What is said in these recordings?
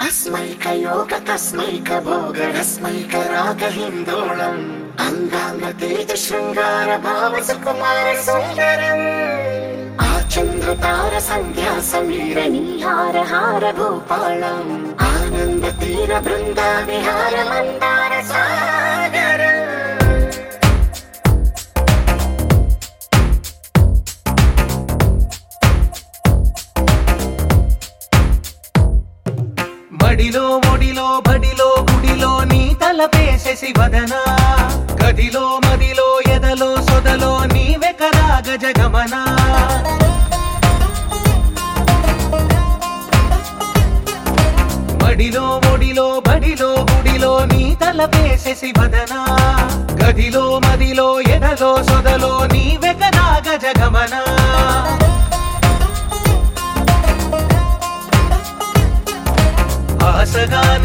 अस्मैकयोग योग तस्मैक भोगणस्मैक राग हिन्दोळम् अङ्गाल तेर शृङ्गार भाव सुकुमार आचन्द्रुतार सन्ध्या समीर निहार हार गोपालम् आनन्द तेर बृन्दानिहार బడిలో ఒడిలో బడిలో గుడిలో నీ తలపేసేసి వదనా? గదిలో మదిలో ఎదలో సొదలో నీవె కదా గజగమనా బడిలో ఒడిలో బడిలో గుడిలో నీ తలపేసేసి వదనా? గదిలో మదిలో ఎదలో సొదలో నీవె కదా గజగమనా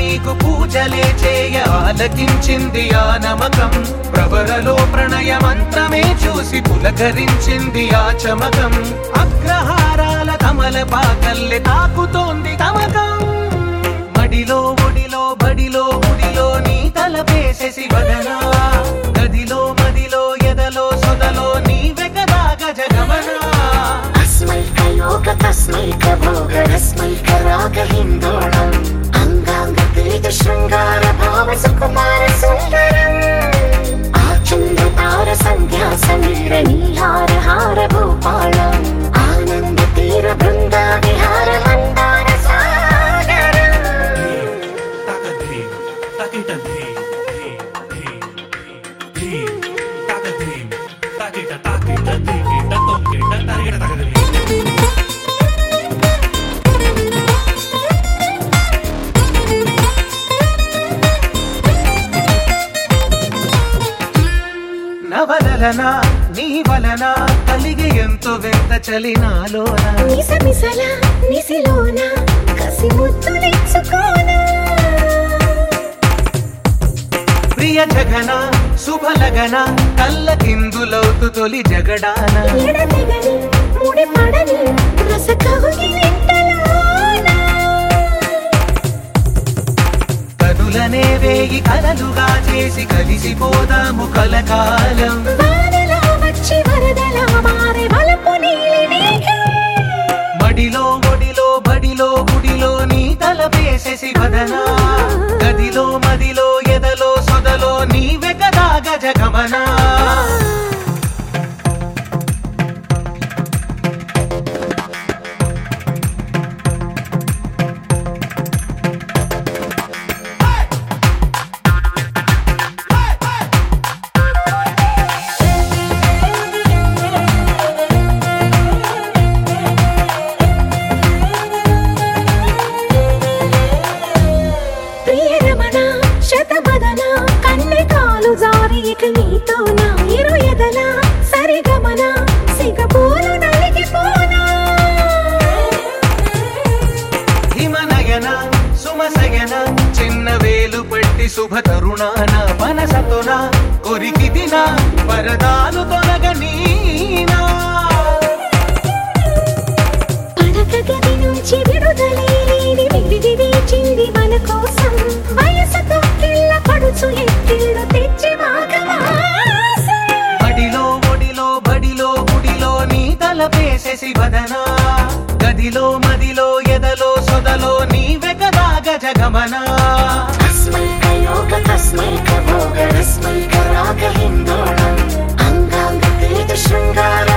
నీకు పూజలే చేయ ఆలకించింది ఆ నమకం. ప్రవరలో ప్రణయమంతమే చూసి పులకరించింది ఆ చమకం. అగ్రహారాల తమల పాకల్లె తాకుతోంది తమకం. మడిలో ఒడిలో బడిలో ఉడిలో నీ తల పేసేసి గదిలో మదిలో ఎదలో సొదలో నీవె కదా గజగమనా అస్మైక యోగ తస్మైక భోగ రస్మైక రాగ హిందోళ. भाव सुकुमार सुन्दरम् समीर नीहार हार भूपालम् నవలన నీ వలన కలిగి ఎంతో వింత చలినాలోన నిసమిసల నిసిలోన కసి ముద్దులిచ్చుకోన ప్రియ జగన శుభలగన కళ్ళ కిందులవుతు తొలి జగడాన. ఎడతెగని ముడి పడని రస కవుగిలింతలోన కనులనే వేగి కలలుగా చేసి కలిసిపోదాము కలకాలం. గగననా? గదిలో మదిలో ఎదలో సొదలో నీవె కదా గజ గమనా పట్టి శుభ తరుణాన మనసతోన కొరికి దిన వరదాలు తొలగనీనా పడక గది నుంచి విడుదలే లేని విడిది వేచింది మన కోసం. వయసుతో కిళ్ళ పడుచు ఎత్తిళ్ళు తెచ్చి మాగవాసం బడిలో ఒడిలో బడిలో గుడిలో నీ తలపేసేసి వదనా. గదిలో మదిలో ఎదలో సొదలో నీవె కదా గజగమనా. भोगतस्मैकरोगतस्मै परागहिब अङ्गान्ते च शृङ्गार